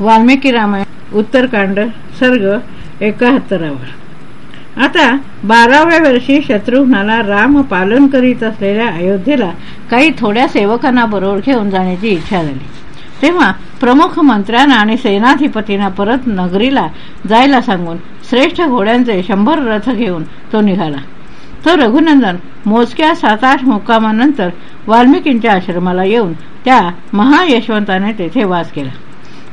वाल्मिकी रामायण उत्तरकांड सर्ग एकाहत्तरावर आता बाराव्या वर्षी शत्रुघ्नाला राम पालन करीत असलेल्या अयोध्येला काही थोड्या सेवकांना बरोबर घेऊन जाण्याची इच्छा झाली. तेव्हा प्रमुख मंत्र्यांना आणि सेनाधिपतींना परत नगरीला जायला सांगून श्रेष्ठ घोड्यांचे शंभर रथ घेऊन तो निघाला. तो रघुनंदन मोजक्या सात आठ मुक्कामानंतर वाल्मिकींच्या आश्रमाला येऊन त्या महायशवंताने तेथे वास केला.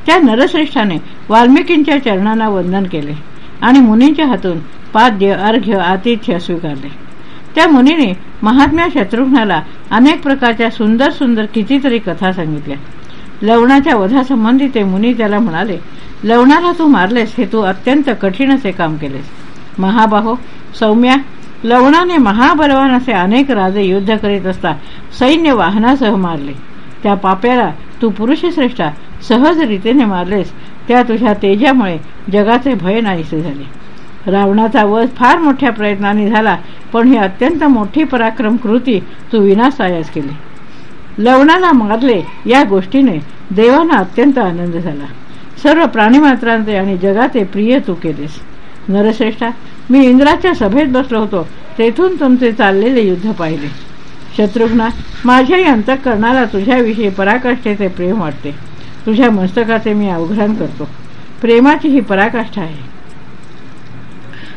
त्या नरश्रेष्ठाने वाल्मिकींच्या चरणांना वंदन केले आणि मुनींच्या हातून पाद्य अर्घ्य आतिथ्य स्वीकारले. त्या मुनीने महात्म्या शत्रुघ्नाला अनेक प्रकारच्या सुंदर सुंदर कितीतरी कथा सांगितल्या. लवणाच्या वधासंबंधी ते मुनी त्याला म्हणाले लवणाला तू मारलेस हे तू अत्यंत कठीण असे काम केलेस. महाबाहो सौम्या लवणाने महाबलवान असे अनेक राजे युद्ध करीत असता सैन्य वाहनासह मारले. त्या पाप्याला तू पुरुषश्रेष्ठा सहज रीतीने मारलेस त्या तुझ्या तेजामुळे जगाचे भय नाहीसे झाले. रावणाचा वध फार मोठ्या प्रयत्नाने झाला पण ही अत्यंत मोठी पराक्रम कृती तू विनासायास केली. लवणाला मारले या गोष्टीने देवांना अत्यंत आनंद झाला. सर्व प्राणीमात्रांचे आणि जगाचे प्रिय तू केलेस. नरश्रेष्ठा मी इंद्राच्या सभेत बसलो होतो तेथून तुमचे चाललेले युद्ध पाहिले. शत्रुघ्ना माझ्याही अंतःकरणाला तुझ्याविषयी पराकाष्ठेचे प्रेम वाटते. तुझ्या मस्तकाचे मी अवघान करतो. प्रेमाची ही पराकाष्ठा आहे.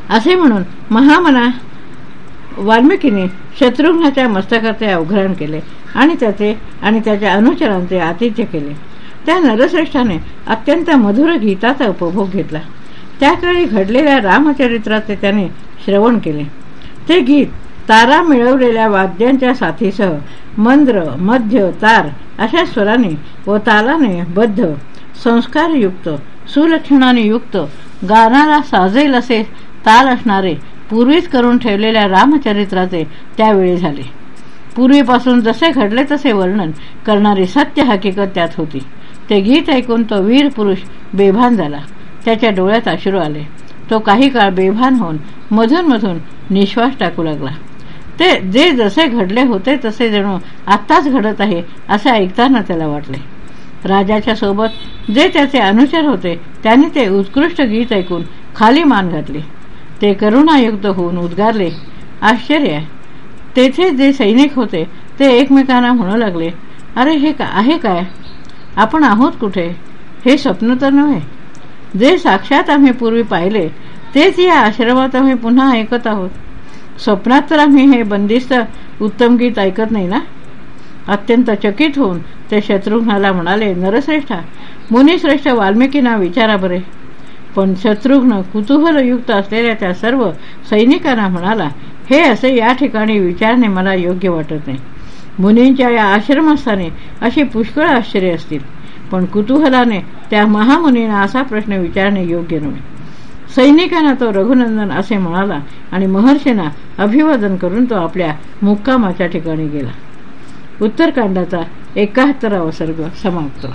असे म्हणून महामना वाल्मिकीने शत्रुघ्नाच्या मस्तकाचे अवघरण केले आणि त्याचे आणि त्याच्या अनुचरांचे आतिथ्य केले. त्या नरश्रेष्ठाने अत्यंत मधुर गीताचा उपभोग घेतला. त्याकाळी घडलेल्या रामचरित्राचे त्याने श्रवण केले. ते गीत तारा मिळवलेल्या वाद्यांच्या साथीसह मंद्र मध्य तार अशा स्वराने व तालाने बद्ध संस्कारयुक्त सुलक्षणाने युक्त गाणारा साजेल असे ताल असणारे पूर्वीच करून ठेवलेल्या रामचरित्राचे त्यावेळी झाले. पूर्वीपासून जसे घडले तसे वर्णन करणारी सत्य हकीकत त्यात होती. ते गीत ऐकून तो वीर पुरुष बेभान झाला. त्याच्या डोळ्यात अश्रू आले. तो काही काळ बेभान होऊन मधून मधून निश्वास टाकू लागला. ते जे जसे घडले होते तसे जणू आत्ताच घडत आहे असे ऐकताना त्याला वाटले. राजाच्या सोबत जे त्याचे अनुचर होते त्यांनी ते उत्कृष्ट गीत ऐकून खाली मान घातली. ते करुणायुक्त होऊन उद्गारले आश्चर्य तेथे जे सैनिक होते ते एकमेकांना म्हणू लागले अरे हे का आहे काय? आपण आहोत कुठे? हे स्वप्न तर नव्हे. जे साक्षात आम्ही पूर्वी पाहिले तेच या आश्रमात आम्ही पुन्हा ऐकत आहोत. स्वप्नात तर आम्ही हे बंदिस्त उत्तम गीत ऐकत नाही ना? अत्यंत चकित होऊन ते शत्रुघ्नाला म्हणाले नरश्रेष्ठा मुनिश्रेष्ठ वाल्मिकींना विचारा बरे. पण शत्रुघ्न कुतूहलयुक्त असलेल्या त्या सर्व सैनिकांना म्हणाला हे असे या ठिकाणी विचारणे मला योग्य वाटत नाही. मुनींच्या या आश्रमस्थानी अशी पुष्कळ आश्चर्य असतील. पण कुतूहलाने त्या महामुनींना असा प्रश्न विचारणे योग्य नव्हे. सैनिकांना तो रघुनंदन असे म्हणाला आणि महर्षींना अभिवादन करून तो आपल्या मुक्कामाच्या ठिकाणी गेला. उत्तरकांडाचा एकाहत्तरावा सर्ग समाप्त.